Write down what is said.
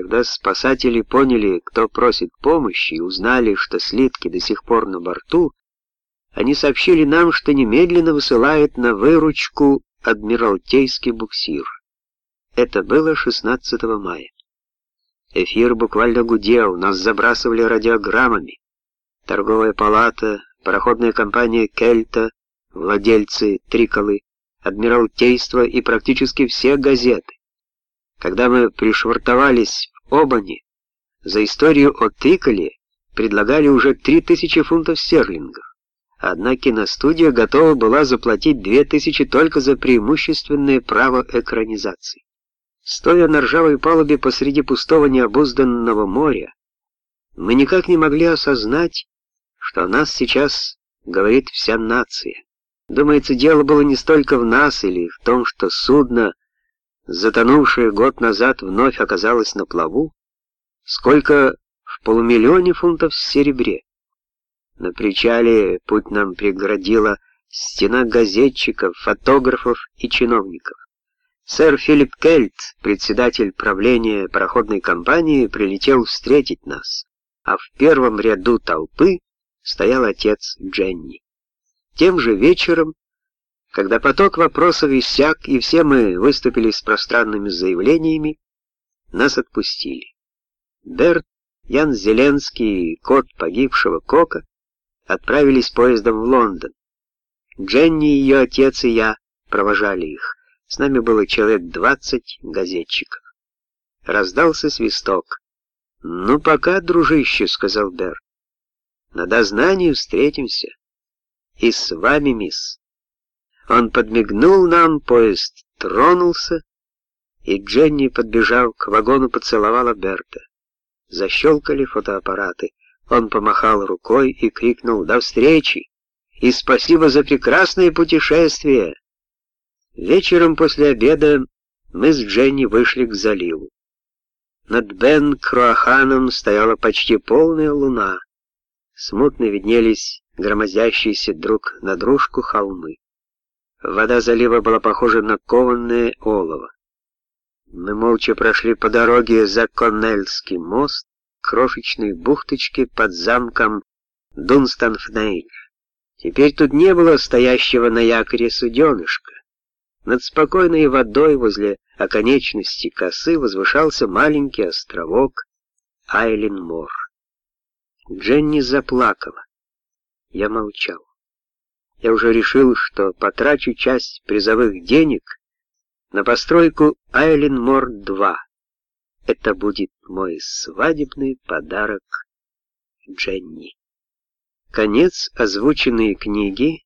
Когда спасатели поняли, кто просит помощи, и узнали, что слитки до сих пор на борту, они сообщили нам, что немедленно высылают на выручку Адмиралтейский буксир. Это было 16 мая. Эфир буквально гудел, нас забрасывали радиограммами. Торговая палата, пароходная компания «Кельта», владельцы «Триколы», Адмиралтейство и практически все газеты. Когда мы пришвартовались в Обане, за историю о Триколе предлагали уже 3000 фунтов стерлингов. Одна киностудия готова была заплатить 2000 только за преимущественное право экранизации. Стоя на ржавой палубе посреди пустого необузданного моря, мы никак не могли осознать, что о нас сейчас говорит вся нация. Думается, дело было не столько в нас или в том, что судно, затонувшее год назад, вновь оказалось на плаву, сколько в полумиллионе фунтов в серебре. На причале путь нам преградила стена газетчиков, фотографов и чиновников. Сэр Филипп Кельт, председатель правления пароходной компании, прилетел встретить нас, а в первом ряду толпы стоял отец Дженни. Тем же вечером, когда поток вопросов иссяк и все мы выступили с пространными заявлениями, нас отпустили. Берт, Ян Зеленский и кот погибшего Кока отправились поездом в Лондон. Дженни, ее отец и я провожали их. С нами было человек двадцать газетчиков. Раздался свисток. «Ну, пока, дружище», — сказал Бер. «На дознании встретимся. И с вами, мисс». Он подмигнул нам, поезд тронулся, и Дженни, подбежав к вагону, поцеловала Берта. Защелкали фотоаппараты. Он помахал рукой и крикнул «До встречи!» и «Спасибо за прекрасное путешествие!» Вечером после обеда мы с Дженни вышли к заливу. Над Бен Круаханом стояла почти полная луна. Смутно виднелись громоздящиеся друг на дружку холмы. Вода залива была похожа на кованное олово. Мы молча прошли по дороге за Коннельский мост, крошечной бухточке под замком Дунстанфнейль. Теперь тут не было стоящего на якоре суденышка. Над спокойной водой возле оконечности косы возвышался маленький островок Айлен-Мор. Дженни заплакала. Я молчал. Я уже решил, что потрачу часть призовых денег на постройку Айлен-Мор-2. Это будет мой свадебный подарок Дженни. Конец озвученной книги